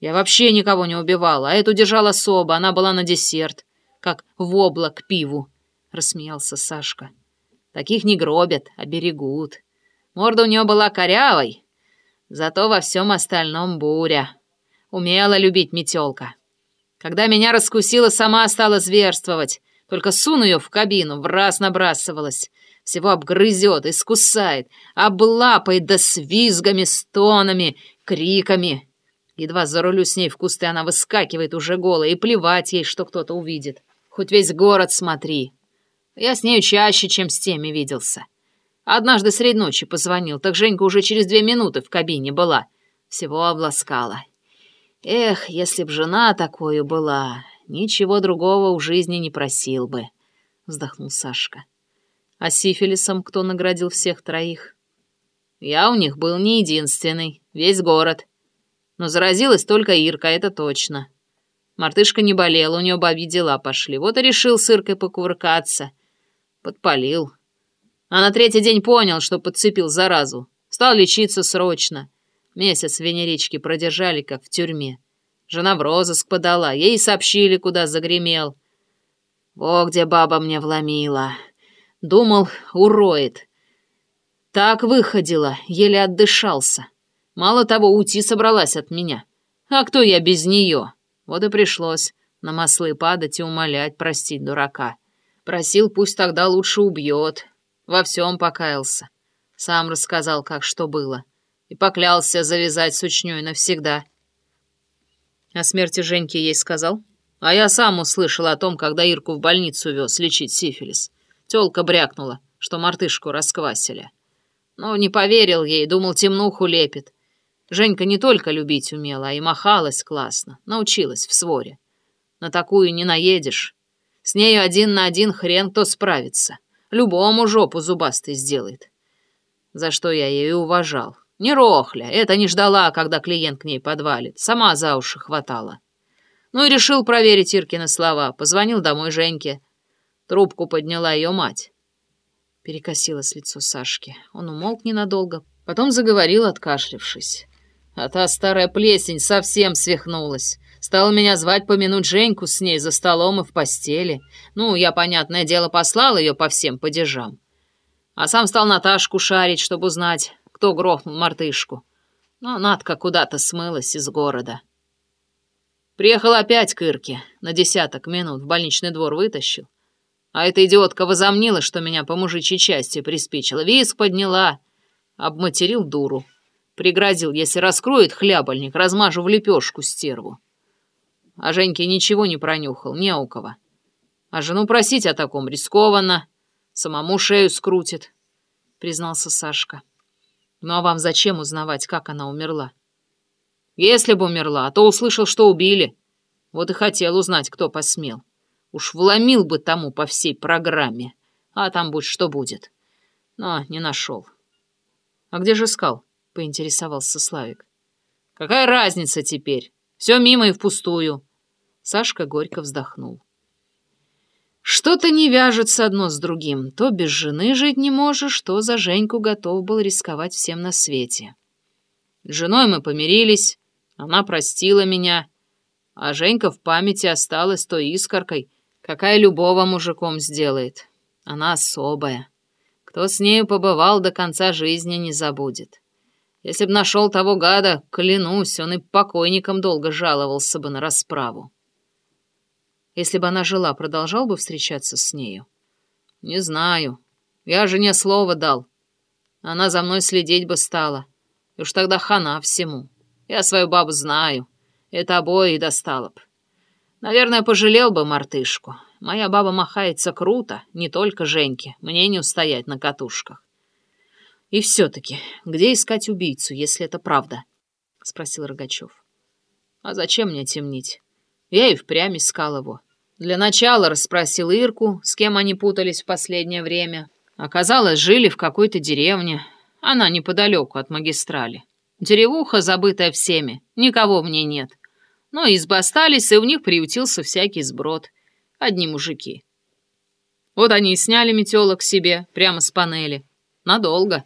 Я вообще никого не убивала, а эту держал особо, она была на десерт, как вобла к пиву», — рассмеялся Сашка. «Таких не гробят, а берегут. Морда у нее была корявой, зато во всем остальном буря. Умела любить метелка. Когда меня раскусила, сама стала зверствовать. Только суну ее в кабину, в раз набрасывалась. Всего обгрызет, искусает, облапает да с визгами, стонами, криками. Едва зарулю с ней в кусты, она выскакивает уже голая, и плевать ей, что кто-то увидит. Хоть весь город смотри. Я с нею чаще, чем с теми виделся. Однажды средь ночи позвонил, так Женька уже через две минуты в кабине была. Всего обласкала. Эх, если б жена такую была, ничего другого в жизни не просил бы, вздохнул Сашка. А сифилисом кто наградил всех троих? Я у них был не единственный, весь город. Но заразилась только Ирка, это точно. Мартышка не болела, у нее бабьи дела пошли. Вот и решил с Иркой покувыркаться. Подпалил. А на третий день понял, что подцепил заразу. Стал лечиться срочно. Месяц в Венеричке продержали, как в тюрьме. Жена в розыск подала, ей сообщили, куда загремел. Во где баба мне вломила. Думал, уроет. Так выходила, еле отдышался. Мало того, уйти собралась от меня. А кто я без нее? Вот и пришлось на маслы падать и умолять простить дурака. Просил, пусть тогда лучше убьет. Во всем покаялся. Сам рассказал, как что было и поклялся завязать с учнёй навсегда. О смерти Женьки ей сказал, а я сам услышал о том, когда Ирку в больницу вез лечить сифилис. Тёлка брякнула, что мартышку расквасили. Но не поверил ей, думал, темнуху лепит. Женька не только любить умела, а и махалась классно, научилась в своре. На такую не наедешь. С нею один на один хрен кто справится. Любому жопу зубастый сделает. За что я ее уважал. Не рохля, это не ждала, когда клиент к ней подвалит. Сама за уши хватала. Ну и решил проверить Иркины слова. Позвонил домой Женьке. Трубку подняла ее мать. Перекосилось лицо Сашки. Он умолк ненадолго, потом заговорил, откашлившись. А та старая плесень совсем свихнулась. Стала меня звать помянуть Женьку с ней за столом и в постели. Ну, я, понятное дело, послал ее по всем падежам. А сам стал Наташку шарить, чтобы узнать, кто грохнул мартышку. Но Надка куда-то смылась из города. Приехал опять к Ирке, на десяток минут в больничный двор вытащил. А эта идиотка возомнила, что меня по мужичьей части приспичила. Виск подняла, обматерил дуру. Пригрозил, если раскроет хлябальник, размажу в лепешку стерву. А Женьке ничего не пронюхал, не у кого. А жену просить о таком рискованно, самому шею скрутит, признался Сашка. Ну а вам зачем узнавать, как она умерла? Если бы умерла, а то услышал, что убили. Вот и хотел узнать, кто посмел. Уж вломил бы тому по всей программе. А там будь что будет. Но не нашел. А где же искал? Поинтересовался Славик. Какая разница теперь? Все мимо и впустую. Сашка горько вздохнул. Что-то не вяжется одно с другим. То без жены жить не можешь, то за Женьку готов был рисковать всем на свете. С женой мы помирились, она простила меня, а Женька в памяти осталась той искоркой, какая любого мужиком сделает. Она особая. Кто с нею побывал, до конца жизни не забудет. Если б нашел того гада, клянусь, он и покойникам долго жаловался бы на расправу. Если бы она жила, продолжал бы встречаться с нею? Не знаю. Я жене слово дал. Она за мной следить бы стала. И уж тогда хана всему. Я свою бабу знаю. Это обои достало б. Наверное, пожалел бы мартышку. Моя баба махается круто, не только Женьке. Мне не устоять на катушках. И все-таки, где искать убийцу, если это правда? Спросил Рогачев. А зачем мне темнить? Я и впрямь искал его. Для начала расспросил Ирку, с кем они путались в последнее время. Оказалось, жили в какой-то деревне. Она неподалеку от магистрали. Деревуха, забытая всеми, никого в ней нет. Но избы остались, и в них приютился всякий сброд. Одни мужики. Вот они и сняли метелок себе, прямо с панели. Надолго.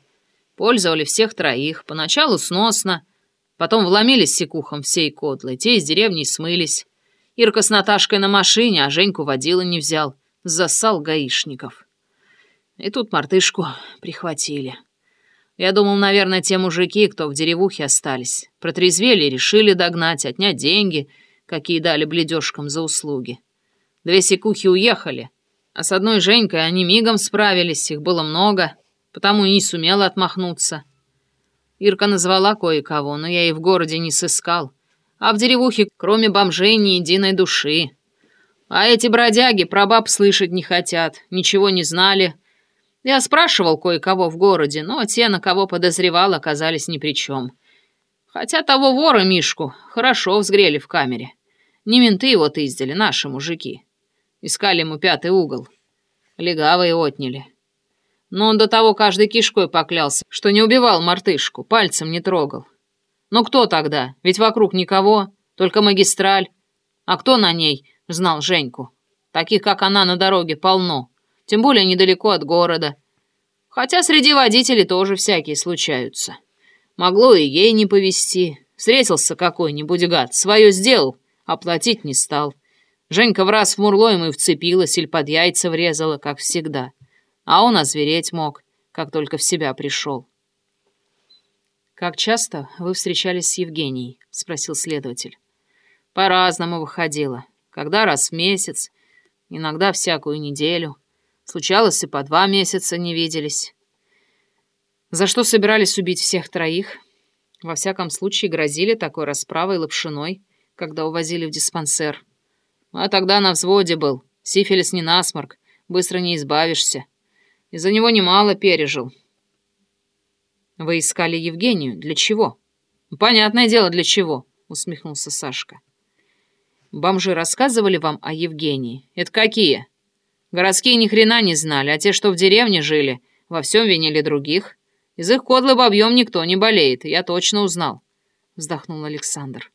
Пользовали всех троих, поначалу сносно. Потом вломились секухом всей кодлы, те из деревни смылись. Ирка с Наташкой на машине, а Женьку водила не взял. Засал гаишников. И тут мартышку прихватили. Я думал, наверное, те мужики, кто в деревухе остались, протрезвели решили догнать, отнять деньги, какие дали бледёшкам за услуги. Две секухи уехали, а с одной Женькой они мигом справились, их было много, потому и не сумела отмахнуться. Ирка назвала кое-кого, но я и в городе не сыскал. А в деревухе, кроме бомжей, ни единой души. А эти бродяги про баб слышать не хотят, ничего не знали, я спрашивал кое-кого в городе, но те, на кого подозревал, оказались ни при чем. Хотя того вора Мишку хорошо взгрели в камере. Не менты его тыздили, наши мужики. Искали ему пятый угол. Легавые отняли. Но он до того каждой кишкой поклялся, что не убивал мартышку, пальцем не трогал. Но кто тогда? Ведь вокруг никого, только магистраль. А кто на ней знал Женьку? Таких, как она, на дороге полно тем более недалеко от города. Хотя среди водителей тоже всякие случаются. Могло и ей не повезти. Встретился какой-нибудь гад, свое сделал, оплатить не стал. Женька в раз в мурло ему и вцепилась или под яйца врезала, как всегда. А он озвереть мог, как только в себя пришел. «Как часто вы встречались с Евгенией?» — спросил следователь. «По-разному выходило. Когда раз в месяц, иногда всякую неделю. Случалось, и по два месяца не виделись. За что собирались убить всех троих? Во всяком случае, грозили такой расправой лапшиной, когда увозили в диспансер. А тогда на взводе был. Сифилис не насморк, быстро не избавишься. Из-за него немало пережил. Вы искали Евгению? Для чего? Понятное дело, для чего, усмехнулся Сашка. Бомжи рассказывали вам о Евгении? Это какие? Городские ни хрена не знали, а те, что в деревне жили, во всем винили других. Из их кодлы бобьем никто не болеет, я точно узнал», — вздохнул Александр.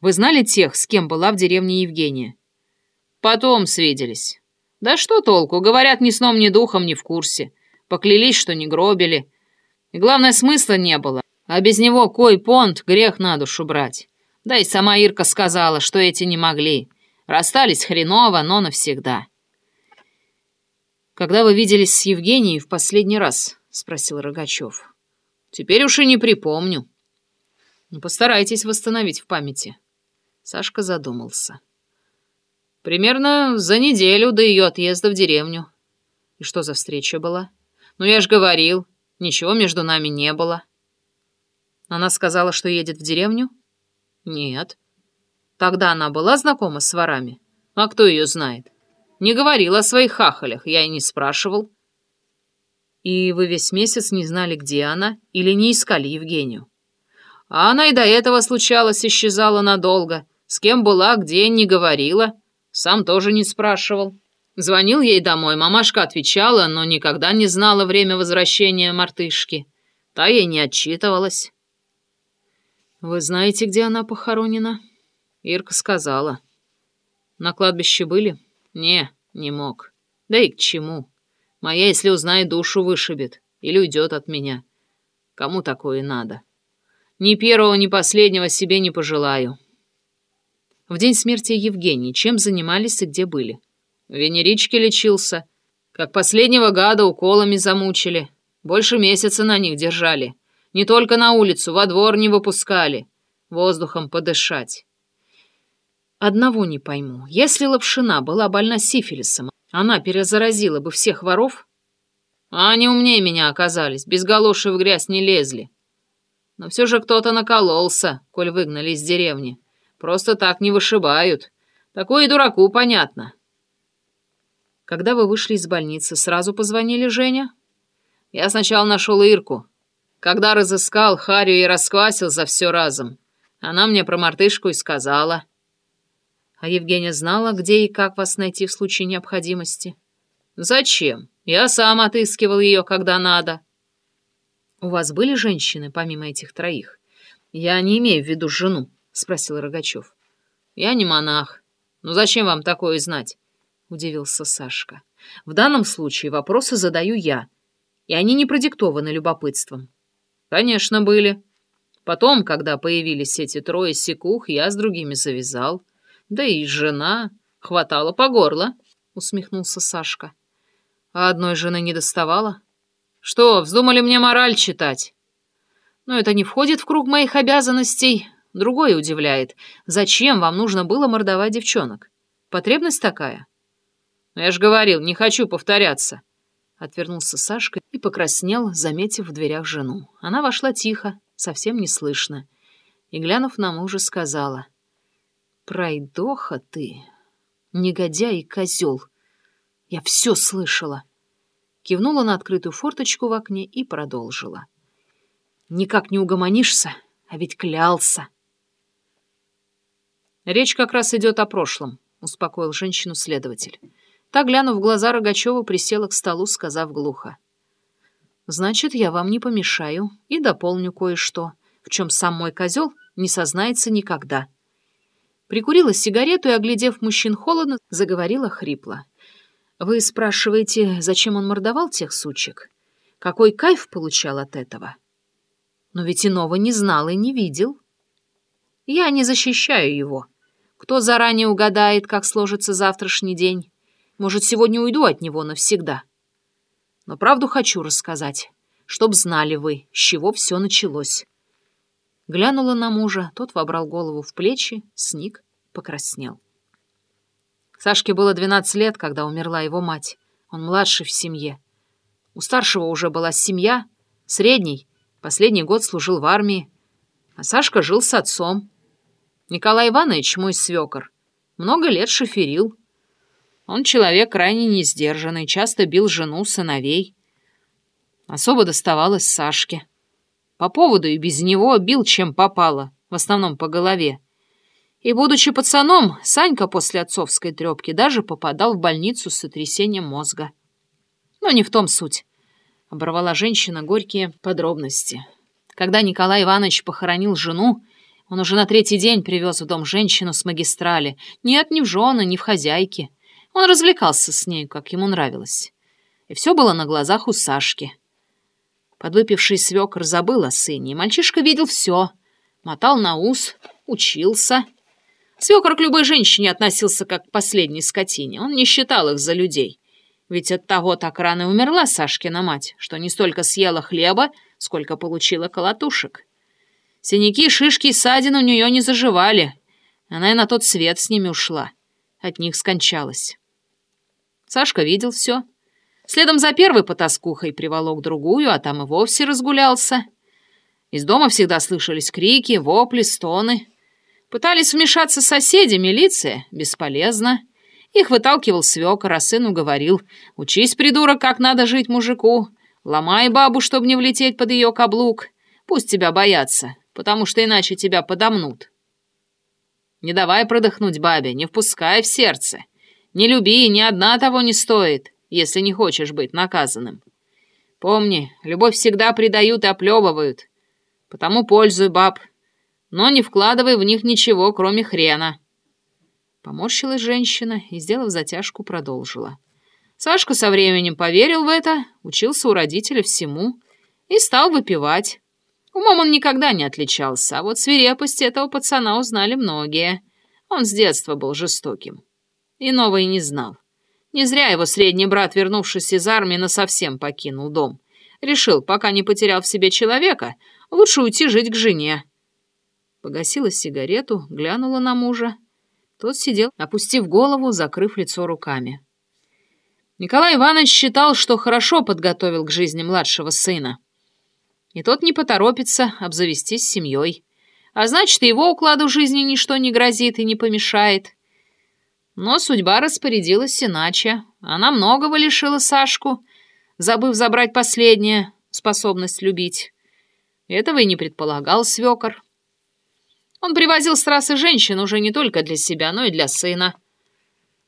«Вы знали тех, с кем была в деревне Евгения?» «Потом свиделись. Да что толку, говорят, ни сном, ни духом не в курсе. Поклялись, что не гробили. И главное, смысла не было. А без него кой понт, грех на душу брать. Да и сама Ирка сказала, что эти не могли. Расстались хреново, но навсегда». «Когда вы виделись с Евгенией в последний раз?» — спросил Рогачев. «Теперь уж и не припомню». Ну, «Постарайтесь восстановить в памяти». Сашка задумался. «Примерно за неделю до ее отъезда в деревню». «И что за встреча была?» «Ну, я ж говорил, ничего между нами не было». «Она сказала, что едет в деревню?» «Нет». «Тогда она была знакома с ворами?» «А кто ее знает?» Не говорил о своих хахалях, я и не спрашивал. И вы весь месяц не знали, где она, или не искали Евгению? А она и до этого случалось, исчезала надолго. С кем была, где, не говорила. Сам тоже не спрашивал. Звонил ей домой, мамашка отвечала, но никогда не знала время возвращения мартышки. Та ей не отчитывалась. «Вы знаете, где она похоронена?» Ирка сказала. «На кладбище были?» «Не, не мог. Да и к чему? Моя, если узнает, душу вышибет. Или уйдет от меня. Кому такое надо? Ни первого, ни последнего себе не пожелаю». В день смерти Евгении чем занимались и где были? В венеричке лечился. Как последнего гада уколами замучили. Больше месяца на них держали. Не только на улицу, во двор не выпускали. Воздухом подышать. Одного не пойму. Если Лапшина была больна сифилисом, она перезаразила бы всех воров? А они умнее меня оказались, без галоши в грязь не лезли. Но все же кто-то накололся, коль выгнали из деревни. Просто так не вышибают. Такое и дураку понятно. Когда вы вышли из больницы, сразу позвонили Женя? Я сначала нашел Ирку. Когда разыскал, Харю и расквасил за все разом. Она мне про мартышку и сказала. А Евгения знала, где и как вас найти в случае необходимости? Зачем? Я сам отыскивал ее, когда надо. У вас были женщины, помимо этих троих? Я не имею в виду жену, спросил Рогачев. Я не монах. Ну зачем вам такое знать? Удивился Сашка. В данном случае вопросы задаю я, и они не продиктованы любопытством. Конечно, были. Потом, когда появились эти трое секух, я с другими завязал. Да и жена хватала по горло, — усмехнулся Сашка. А одной жены не доставала? Что, вздумали мне мораль читать? Но это не входит в круг моих обязанностей. Другое удивляет. Зачем вам нужно было мордовать девчонок? Потребность такая? Ну, я же говорил, не хочу повторяться. Отвернулся Сашка и покраснел, заметив в дверях жену. Она вошла тихо, совсем не слышно. И, глянув на мужа, сказала. «Пройдоха ты, негодяй и козел. Я все слышала». Кивнула на открытую форточку в окне и продолжила. «Никак не угомонишься, а ведь клялся». «Речь как раз идет о прошлом», — успокоил женщину следователь. Та, глянув в глаза Рогачева, присела к столу, сказав глухо. «Значит, я вам не помешаю и дополню кое-что, в чем сам мой козел не сознается никогда». Прикурила сигарету и, оглядев мужчин холодно, заговорила хрипло. «Вы спрашиваете, зачем он мордовал тех сучек? Какой кайф получал от этого? Но ведь иного не знал и не видел. Я не защищаю его. Кто заранее угадает, как сложится завтрашний день? Может, сегодня уйду от него навсегда. Но правду хочу рассказать, чтоб знали вы, с чего все началось. Глянула на мужа, тот вобрал голову в плечи, сник, покраснел. Сашке было 12 лет, когда умерла его мать. Он младший в семье. У старшего уже была семья, средний, последний год служил в армии, а Сашка жил с отцом. Николай Иванович, мой свекор, много лет шоферил, он человек крайне несдержанный, часто бил жену, сыновей. Особо доставалось Сашке. По поводу и без него бил чем попало, в основном по голове. И, будучи пацаном, Санька после отцовской трепки даже попадал в больницу с сотрясением мозга. Но не в том суть. Оборвала женщина горькие подробности. Когда Николай Иванович похоронил жену, он уже на третий день привез в дом женщину с магистрали. Нет, ни в жены, ни в хозяйки. Он развлекался с ней, как ему нравилось. И все было на глазах у Сашки. Подвыпивший свекр забыл о сыне, и мальчишка видел все. Мотал на ус, учился. Свекр к любой женщине относился как к последней скотине. Он не считал их за людей. Ведь от того так рано умерла Сашкина мать, что не столько съела хлеба, сколько получила колотушек. Синяки, шишки и ссадины у нее не заживали. Она и на тот свет с ними ушла. От них скончалась. Сашка видел все. Следом за первой потаскухой приволок другую, а там и вовсе разгулялся. Из дома всегда слышались крики, вопли, стоны. Пытались вмешаться соседи, милиция. Бесполезно. Их выталкивал свекор, а сыну говорил, «Учись, придурок, как надо жить мужику. Ломай бабу, чтобы не влететь под ее каблук. Пусть тебя боятся, потому что иначе тебя подомнут». Не давай продохнуть бабе, не впускай в сердце. Не люби, ни одна того не стоит, если не хочешь быть наказанным. Помни, любовь всегда предают и оплевывают. Потому пользуй баб, но не вкладывай в них ничего, кроме хрена». Поморщилась женщина и, сделав затяжку, продолжила. Сашка со временем поверил в это, учился у родителя всему и стал выпивать. Умом он никогда не отличался, а вот свирепость этого пацана узнали многие. Он с детства был жестоким. И не знал. Не зря его средний брат, вернувшись из армии, насовсем покинул дом. Решил, пока не потерял в себе человека, лучше уйти жить к жене. Погасила сигарету, глянула на мужа. Тот сидел, опустив голову, закрыв лицо руками. Николай Иванович считал, что хорошо подготовил к жизни младшего сына. И тот не поторопится обзавестись семьей. А значит, его укладу жизни ничто не грозит и не помешает. Но судьба распорядилась иначе. Она многого лишила Сашку, забыв забрать последнее — способность любить. Этого и не предполагал свекор. Он привозил с трассы женщин уже не только для себя, но и для сына.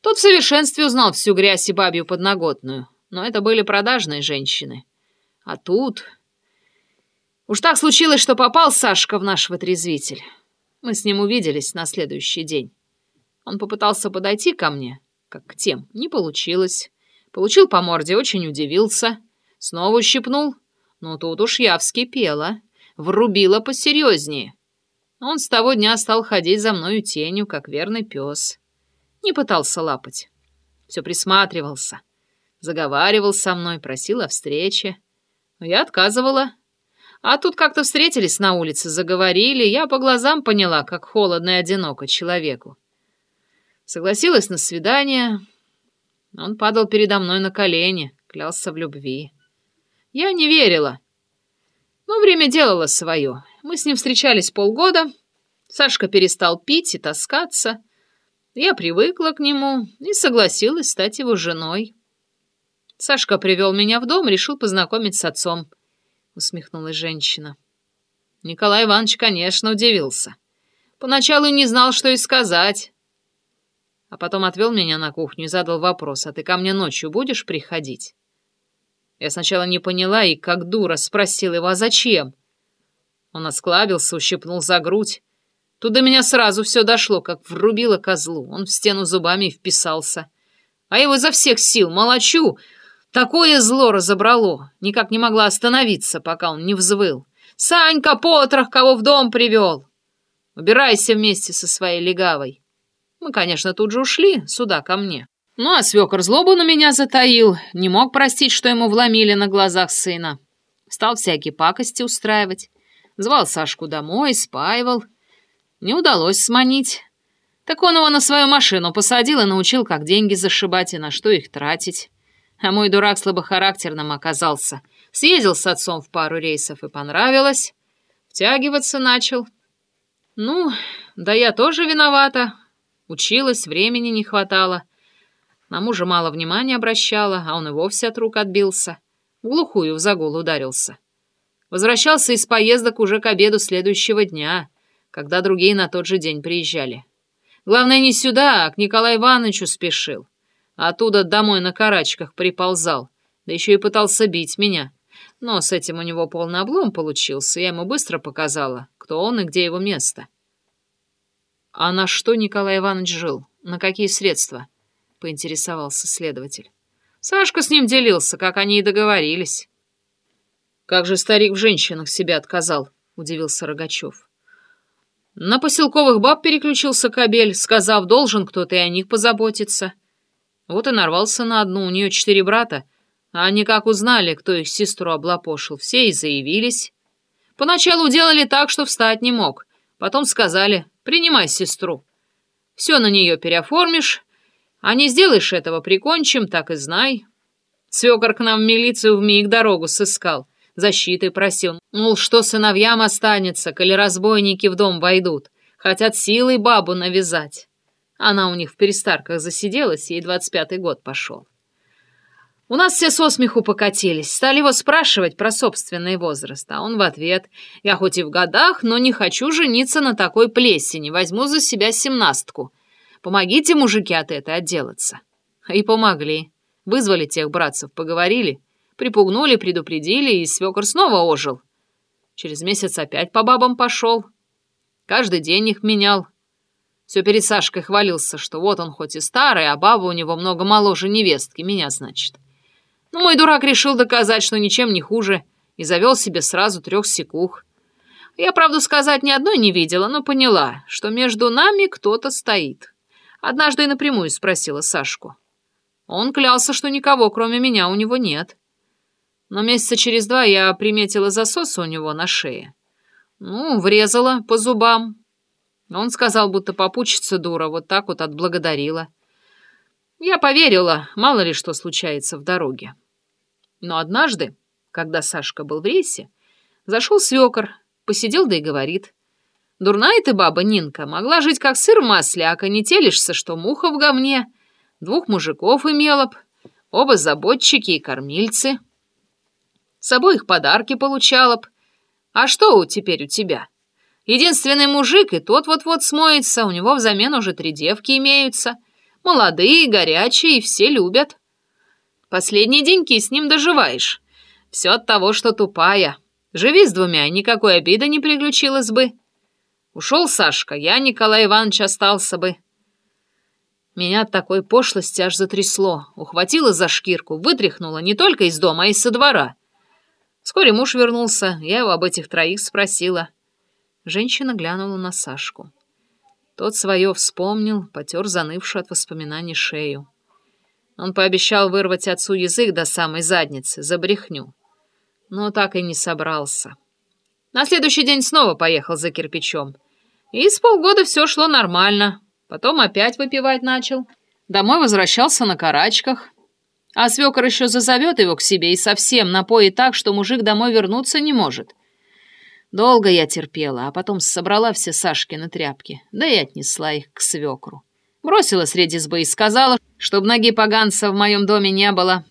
Тот в совершенстве узнал всю грязь и бабью подноготную, но это были продажные женщины. А тут... Уж так случилось, что попал Сашка в наш вытрезвитель. Мы с ним увиделись на следующий день. Он попытался подойти ко мне, как к тем. Не получилось. Получил по морде, очень удивился. Снова ущипнул. Но тут уж я вскипела. врубила посерьезнее. Он с того дня стал ходить за мною тенью, как верный пес. Не пытался лапать. Все присматривался. Заговаривал со мной, просил о встрече. Но я отказывала. А тут как-то встретились на улице, заговорили. Я по глазам поняла, как холодно и одиноко человеку. Согласилась на свидание. Он падал передо мной на колени, клялся в любви. Я не верила. Но время делало свое. Мы с ним встречались полгода. Сашка перестал пить и таскаться. Я привыкла к нему и согласилась стать его женой. Сашка привел меня в дом, решил познакомить с отцом. Усмехнулась женщина. Николай Иванович, конечно, удивился. Поначалу не знал, что и сказать. А потом отвел меня на кухню и задал вопрос, а ты ко мне ночью будешь приходить? Я сначала не поняла и, как дура, спросила его, а зачем? Он осклабился, ущипнул за грудь. Тут до меня сразу все дошло, как врубило козлу. Он в стену зубами вписался. А его изо всех сил молочу. Такое зло разобрало. Никак не могла остановиться, пока он не взвыл. «Санька, потрох, кого в дом привел!» «Убирайся вместе со своей легавой!» Мы, конечно, тут же ушли, сюда, ко мне. Ну, а свекор злобу на меня затаил, не мог простить, что ему вломили на глазах сына. Стал всякие пакости устраивать. Звал Сашку домой, спаивал. Не удалось сманить. Так он его на свою машину посадил и научил, как деньги зашибать и на что их тратить. А мой дурак слабохарактерным оказался. Съездил с отцом в пару рейсов и понравилось. Втягиваться начал. Ну, да я тоже виновата. Училась, времени не хватало. На мужа мало внимания обращала, а он и вовсе от рук отбился. В глухую в загул ударился. Возвращался из поездок уже к обеду следующего дня, когда другие на тот же день приезжали. Главное, не сюда, а к Николаю Ивановичу спешил. Оттуда домой на карачках приползал, да еще и пытался бить меня. Но с этим у него полный облом получился, я ему быстро показала, кто он и где его место. А на что Николай Иванович жил? На какие средства? — поинтересовался следователь. Сашка с ним делился, как они и договорились. «Как же старик в женщинах себя отказал?» — удивился Рогачев. На поселковых баб переключился кабель, сказав, должен кто-то и о них позаботиться. Вот и нарвался на одну, у нее четыре брата, а они как узнали, кто их сестру облапошил, все и заявились. Поначалу делали так, что встать не мог, потом сказали, принимай сестру. Все на нее переоформишь, а не сделаешь этого, прикончим, так и знай. Свекор к нам в милицию вмиг дорогу сыскал, защиты просил. Мол, что сыновьям останется, коли разбойники в дом войдут. Хотят силой бабу навязать. Она у них в перестарках засиделась, ей двадцать пятый год пошел. У нас все со смеху покатились, стали его спрашивать про собственный возраст, а он в ответ, «Я хоть и в годах, но не хочу жениться на такой плесени, возьму за себя семнастку». Помогите, мужики, от этой отделаться. И помогли. Вызвали тех братцев, поговорили, припугнули, предупредили, и свекор снова ожил. Через месяц опять по бабам пошел. Каждый день их менял. Все перед Сашкой хвалился, что вот он хоть и старый, а баба у него много моложе невестки, меня, значит. Но мой дурак решил доказать, что ничем не хуже, и завел себе сразу трех секух. Я, правду сказать, ни одной не видела, но поняла, что между нами кто-то стоит. Однажды и напрямую спросила Сашку. Он клялся, что никого, кроме меня, у него нет. Но месяца через два я приметила засос у него на шее. Ну, врезала по зубам. Он сказал, будто попучится дура, вот так вот отблагодарила. Я поверила, мало ли что случается в дороге. Но однажды, когда Сашка был в рейсе, зашел свекор, посидел да и говорит. Дурная ты баба, Нинка, могла жить как сыр в масле, а конетелишься, что муха в говне. Двух мужиков имела б, оба заботчики и кормильцы. С обоих подарки получала б. А что теперь у тебя? Единственный мужик, и тот вот-вот смоется, у него взамен уже три девки имеются. Молодые, горячие, и все любят. Последние деньки с ним доживаешь. Все от того, что тупая. Живи с двумя, никакой обиды не приключилось бы. Ушел Сашка, я, Николай Иванович, остался бы. Меня от такой пошлости аж затрясло. Ухватила за шкирку, вытряхнула не только из дома, а и со двора. Вскоре муж вернулся, я его об этих троих спросила. Женщина глянула на Сашку. Тот свое вспомнил, потер занывшую от воспоминаний шею. Он пообещал вырвать отцу язык до самой задницы, за брехню. Но так и не собрался. На следующий день снова поехал за кирпичом. И с полгода все шло нормально. Потом опять выпивать начал. Домой возвращался на карачках. А свекор еще зазовет его к себе и совсем напоит так, что мужик домой вернуться не может. Долго я терпела, а потом собрала все Сашкины тряпки, да и отнесла их к свекру. Бросила среди избы и сказала, чтобы ноги поганца в моем доме не было.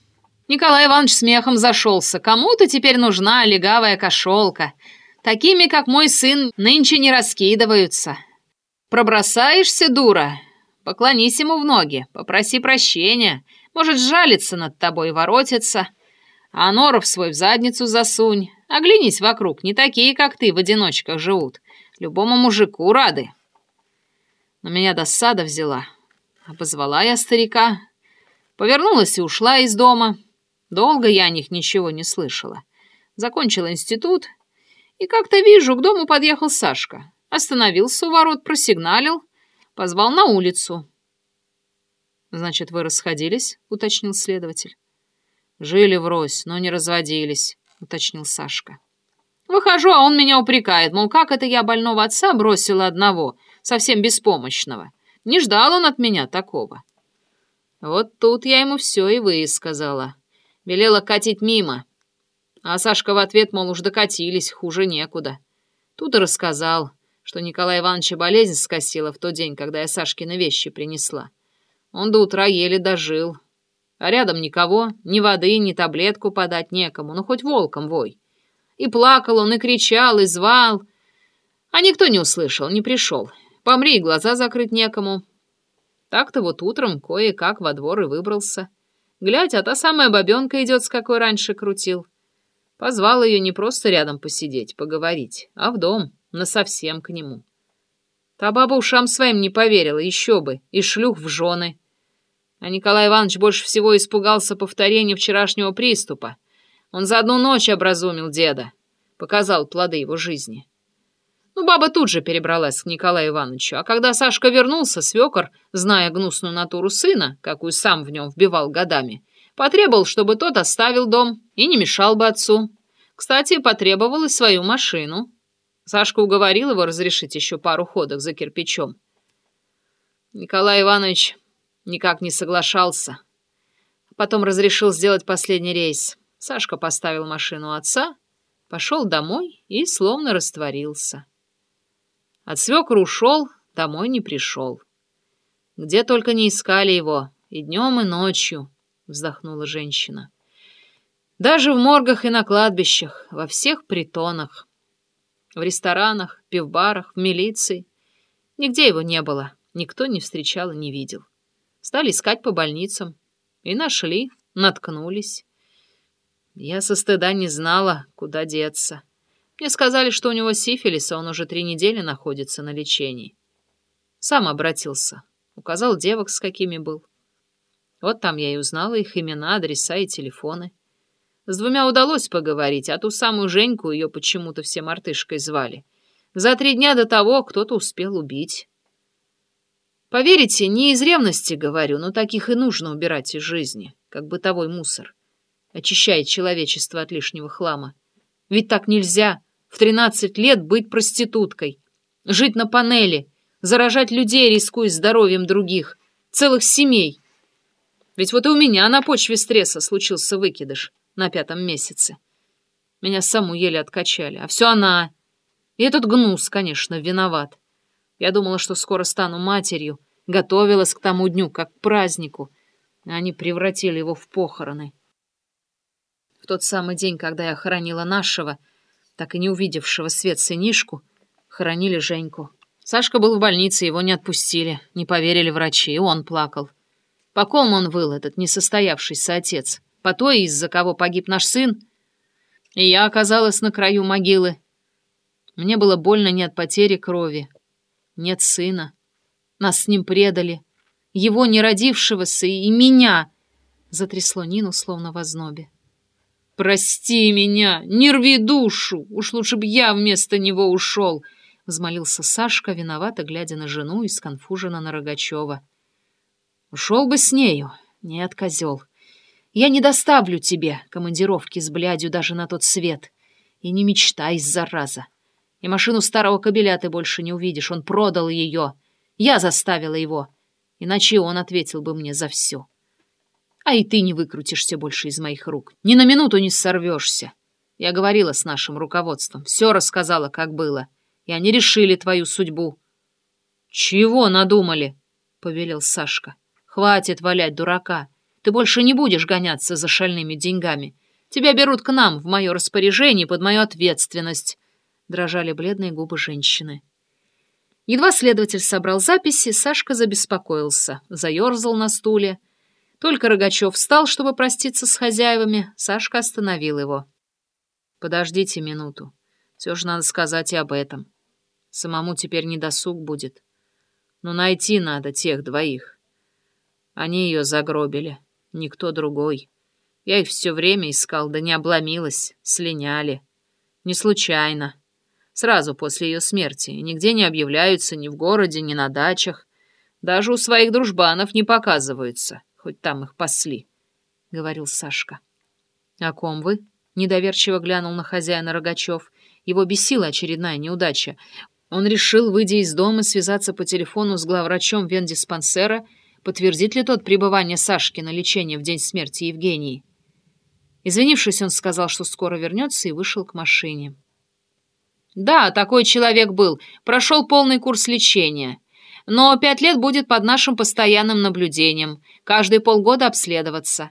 Николай Иванович смехом зашелся. Кому-то теперь нужна легавая кошелка. Такими, как мой сын, нынче не раскидываются. Пробросаешься, дура? Поклонись ему в ноги, попроси прощения. Может, жалится над тобой, воротится. А норов свой в задницу засунь. Оглянись вокруг, не такие, как ты, в одиночках живут. Любому мужику рады. Но меня досада взяла. Обозвала я старика. Повернулась и ушла из дома. Долго я о них ничего не слышала. Закончила институт, и как-то вижу, к дому подъехал Сашка. Остановился у ворот, просигналил, позвал на улицу. «Значит, вы расходились?» — уточнил следователь. «Жили врозь, но не разводились», — уточнил Сашка. «Выхожу, а он меня упрекает, мол, как это я больного отца бросила одного, совсем беспомощного. Не ждал он от меня такого». Вот тут я ему все и высказала. Велела катить мимо. А Сашка в ответ, мол, уж докатились, хуже некуда. Тут и рассказал, что Николай Ивановича болезнь скосила в тот день, когда я Сашкины вещи принесла. Он до утра еле дожил. А рядом никого, ни воды, ни таблетку подать некому, ну хоть волком вой. И плакал он, и кричал, и звал. А никто не услышал, не пришел. Помри, глаза закрыть некому. Так-то вот утром кое-как во двор и выбрался. Глядь, а та самая бабенка идет, с какой раньше крутил. Позвал ее не просто рядом посидеть, поговорить, а в дом, насовсем к нему. Та баба ушам своим не поверила, еще бы, и шлюх в жены. А Николай Иванович больше всего испугался повторения вчерашнего приступа. Он за одну ночь образумил деда, показал плоды его жизни. Ну, баба тут же перебралась к Николаю Ивановичу, а когда Сашка вернулся, свекор, зная гнусную натуру сына, какую сам в нем вбивал годами, потребовал, чтобы тот оставил дом и не мешал бы отцу. Кстати, потребовал и свою машину. Сашка уговорил его разрешить еще пару ходок за кирпичом. Николай Иванович никак не соглашался. Потом разрешил сделать последний рейс. Сашка поставил машину отца, пошел домой и словно растворился. От свекра ушел, домой не пришел. Где только не искали его, и днем, и ночью, вздохнула женщина. Даже в моргах и на кладбищах, во всех притонах в ресторанах, пивбарах, в милиции. Нигде его не было, никто не встречал и не видел. Стали искать по больницам. И нашли, наткнулись. Я со стыда не знала, куда деться. Мне сказали, что у него сифилис, а он уже три недели находится на лечении. Сам обратился, указал девок, с какими был. Вот там я и узнала их имена, адреса и телефоны. С двумя удалось поговорить, а ту самую Женьку ее почему-то все мартышкой звали. За три дня до того кто-то успел убить. Поверите, не из ревности говорю, но таких и нужно убирать из жизни, как бытовой мусор. Очищает человечество от лишнего хлама. Ведь так нельзя в тринадцать лет быть проституткой, жить на панели, заражать людей, рискуя здоровьем других, целых семей. Ведь вот и у меня на почве стресса случился выкидыш на пятом месяце. Меня саму еле откачали, а все она. И этот гнус, конечно, виноват. Я думала, что скоро стану матерью, готовилась к тому дню, как к празднику. Они превратили его в похороны. В тот самый день, когда я хоронила нашего, так и не увидевшего свет сынишку, хоронили Женьку. Сашка был в больнице, его не отпустили, не поверили врачи, и он плакал. По ком он выл, этот несостоявшийся отец? по той, из-за кого погиб наш сын. И я оказалась на краю могилы. Мне было больно не от потери крови. Нет сына. Нас с ним предали. Его не родившегося и меня. Затрясло Нину, словно в ознобе. «Прости меня, не рви душу, уж лучше б я вместо него ушел», — взмолился Сашка, виновато глядя на жену и сконфуженно на Рогачева. «Ушел бы с нею. Нет, козел. Я не доставлю тебе командировки с блядью даже на тот свет. И не мечтай, зараза. И машину старого кобеля ты больше не увидишь, он продал ее. Я заставила его, иначе он ответил бы мне за все». А и ты не выкрутишься больше из моих рук. Ни на минуту не сорвешься. Я говорила с нашим руководством, все рассказала, как было. И они решили твою судьбу. «Чего надумали?» — повелел Сашка. «Хватит валять дурака. Ты больше не будешь гоняться за шальными деньгами. Тебя берут к нам, в мое распоряжение, под мою ответственность». Дрожали бледные губы женщины. Едва следователь собрал записи, Сашка забеспокоился, заерзал на стуле, только Рогачев встал, чтобы проститься с хозяевами, Сашка остановил его. «Подождите минуту. Все же надо сказать и об этом. Самому теперь не досуг будет. Но найти надо тех двоих. Они ее загробили, никто другой. Я их все время искал, да не обломилась, слиняли. Не случайно. Сразу после ее смерти. Нигде не объявляются ни в городе, ни на дачах. Даже у своих дружбанов не показываются хоть там их пасли, — говорил Сашка. — О ком вы? — недоверчиво глянул на хозяина Рогачев. Его бесила очередная неудача. Он решил, выйдя из дома, связаться по телефону с главврачом вендиспансера, подтвердит ли тот пребывание Сашки на лечении в день смерти Евгении. Извинившись, он сказал, что скоро вернется, и вышел к машине. «Да, такой человек был. Прошел полный курс лечения но пять лет будет под нашим постоянным наблюдением, каждые полгода обследоваться.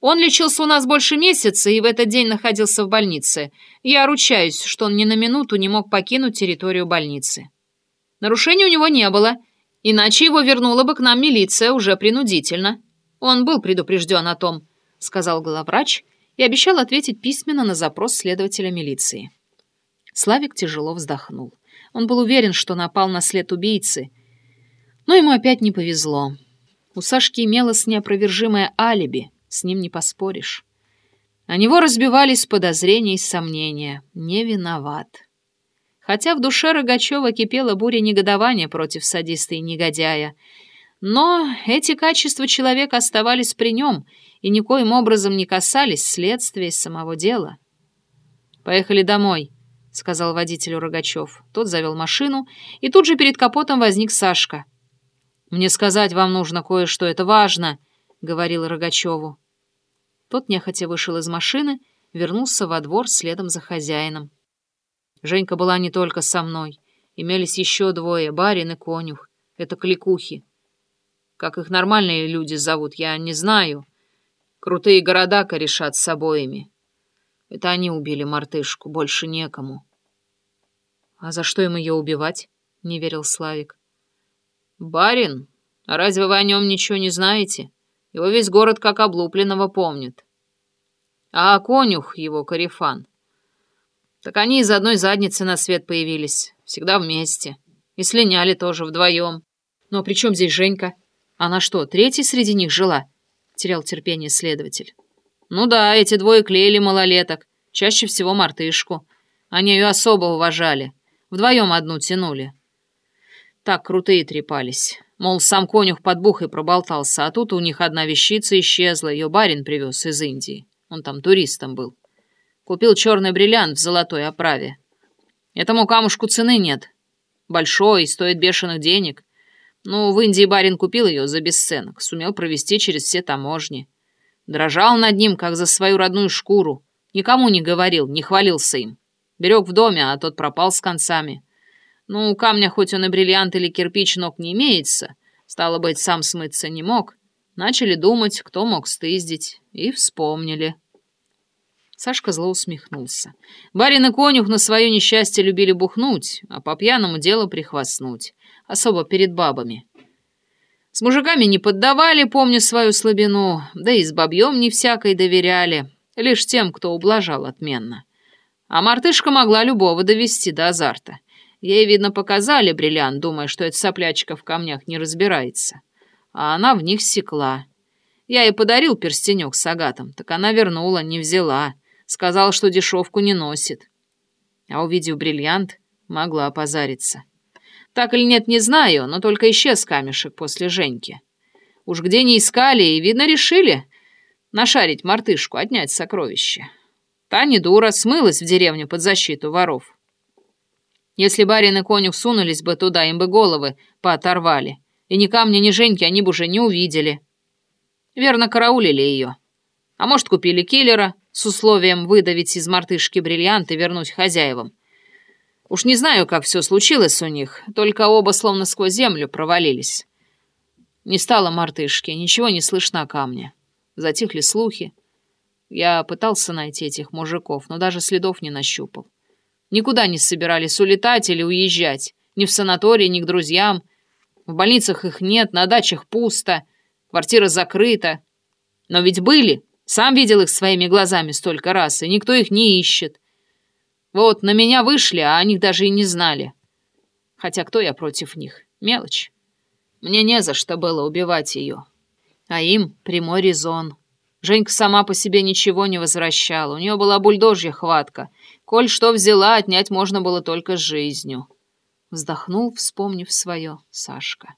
Он лечился у нас больше месяца и в этот день находился в больнице. Я ручаюсь, что он ни на минуту не мог покинуть территорию больницы. Нарушений у него не было, иначе его вернула бы к нам милиция уже принудительно. Он был предупрежден о том, сказал главврач и обещал ответить письменно на запрос следователя милиции. Славик тяжело вздохнул. Он был уверен, что напал на след убийцы, но ему опять не повезло. У Сашки имелось неопровержимое алиби, с ним не поспоришь. На него разбивались подозрения и сомнения. Не виноват. Хотя в душе Рогачева кипела буря негодования против садиста и негодяя. Но эти качества человека оставались при нем и никоим образом не касались следствия самого дела. «Поехали домой», — сказал водителю Рогачев. Тот завел машину, и тут же перед капотом возник Сашка — «Мне сказать вам нужно кое-что, это важно», — говорил Рогачеву. Тот нехотя вышел из машины, вернулся во двор следом за хозяином. Женька была не только со мной. Имелись еще двое, барин и конюх. Это кликухи. Как их нормальные люди зовут, я не знаю. Крутые города корешат с обоими. Это они убили мартышку, больше некому. — А за что им ее убивать? — не верил Славик. «Барин? А разве вы о нем ничего не знаете? Его весь город как облупленного помнит. А конюх его, Карифан? Так они из одной задницы на свет появились, всегда вместе. И слиняли тоже вдвоем. Ну а при чем здесь Женька? Она что, третьей среди них жила?» Терял терпение следователь. «Ну да, эти двое клеили малолеток, чаще всего мартышку. Они ее особо уважали. Вдвоем одну тянули. Так крутые трепались. Мол, сам конюх под бухой проболтался, а тут у них одна вещица исчезла, ее барин привез из Индии. Он там туристом был. Купил черный бриллиант в золотой оправе. Этому камушку цены нет. Большой, стоит бешеных денег. Ну, в Индии барин купил ее за бесценок, сумел провести через все таможни. Дрожал над ним, как за свою родную шкуру. Никому не говорил, не хвалился им. Берег в доме, а тот пропал с концами. Ну, у камня хоть он и бриллиант или кирпич ног не имеется, стало быть, сам смыться не мог. Начали думать, кто мог стыздить, и вспомнили. Сашка зло усмехнулся. Барин и конюх на свое несчастье любили бухнуть, а по пьяному делу прихвастнуть, особо перед бабами. С мужиками не поддавали, помню свою слабину, да и с бабьем не всякой доверяли, лишь тем, кто ублажал отменно. А мартышка могла любого довести до азарта. Ей, видно, показали бриллиант, думая, что эта соплячка в камнях не разбирается. А она в них секла. Я ей подарил перстенек с агатом, так она вернула, не взяла. Сказал, что дешевку не носит. А увидев бриллиант, могла опозариться. Так или нет, не знаю, но только исчез камешек после Женьки. Уж где не искали и, видно, решили нашарить мартышку, отнять сокровище. Та не дура, смылась в деревню под защиту воров. Если барин и конюх сунулись бы туда, им бы головы пооторвали. И ни камня, ни Женьки они бы уже не увидели. Верно, караулили ее. А может, купили киллера с условием выдавить из мартышки бриллиант и вернуть хозяевам. Уж не знаю, как все случилось у них, только оба словно сквозь землю провалились. Не стало мартышки, ничего не слышно о камне. Затихли слухи. Я пытался найти этих мужиков, но даже следов не нащупал. Никуда не собирались улетать или уезжать. Ни в санатории, ни к друзьям. В больницах их нет, на дачах пусто, квартира закрыта. Но ведь были, сам видел их своими глазами столько раз, и никто их не ищет. Вот, на меня вышли, а о них даже и не знали. Хотя кто я против них? Мелочь. Мне не за что было убивать ее. А им прямой резон. Женька сама по себе ничего не возвращала. У нее была бульдожья хватка. Коль что взяла, отнять можно было только жизнью. Вздохнул, вспомнив свое, Сашка.